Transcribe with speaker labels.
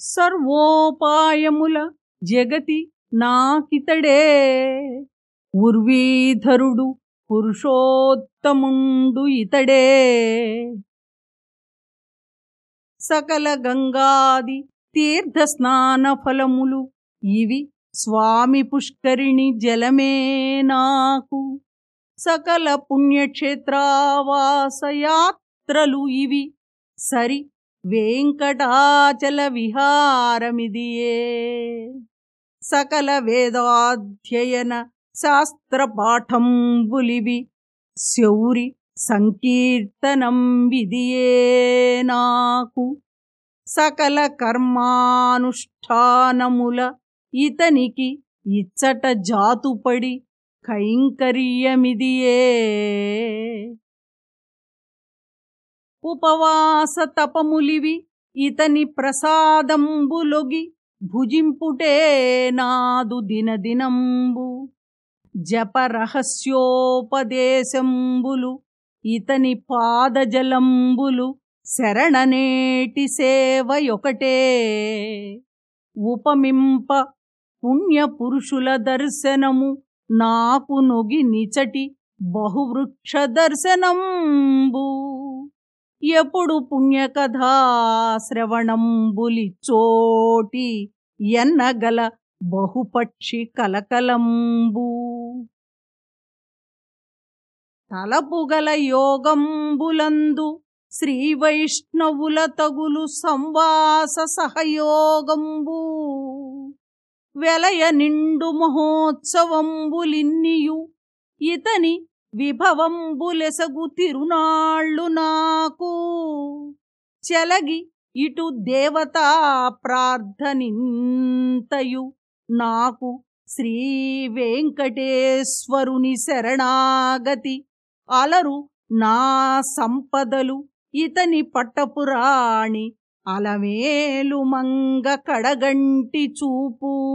Speaker 1: సర్వోపాయముల జగతి నాకితడే. ఉర్వీధరుడు పురుషోత్తముండు ఇతడే. సకల గంగాది తీర్థ స్నాన ఫలములు ఇవి స్వామి పుష్కరిణి జలమే నాకు. సకల పుణ్యక్షేత్రావాసయాత్రలు ఇవి సరి వెంకటాచల విహారమిదియే. సకల వేదాధ్యయన శాస్త్రపాఠంబులివి శౌరి సంకీర్తనం విదియే నాకు. సకల కర్మానుష్ఠానముల ఇతనికి ఇచ్చట జాతుపడి కైంకర్యమిదియే. ఉపవాస తపములివి ఇతని ప్రసాదంబులొగి భుజింపుటే నాదు దినదినంబు. జపరహస్యోపదేశంబులు ఇతని పాదజలంబులు శరణనేటి సేవయొకటే. ఉపమింప పుణ్యపురుషుల దర్శనము నాకు నొగి నిచటి బహువృక్ష దర్శనంబు. ఎప్పుడు పుణ్యకథా శ్రవణంబులి చోటి ఎన్నగల బహుపక్షి కలకలంబు. తలపుగల యోగంబులందు శ్రీ వైష్ణవుల తగులు సంవాస సహయోగంబు. వెలయ నిండు మహోత్సవంబులిన్నియు ఇతని విభవంబులెసగు తిరునాళ్ళు నాకు. చెలగి ఇటు దేవతా ప్రార్థనింతయు. నాకు శ్రీ వెంకటేశ్వరుని శరణాగతి. అలరు నా సంపదలు ఇతని పట్టపురాణి. అలమేలు మంగ కడగంటి చూపు.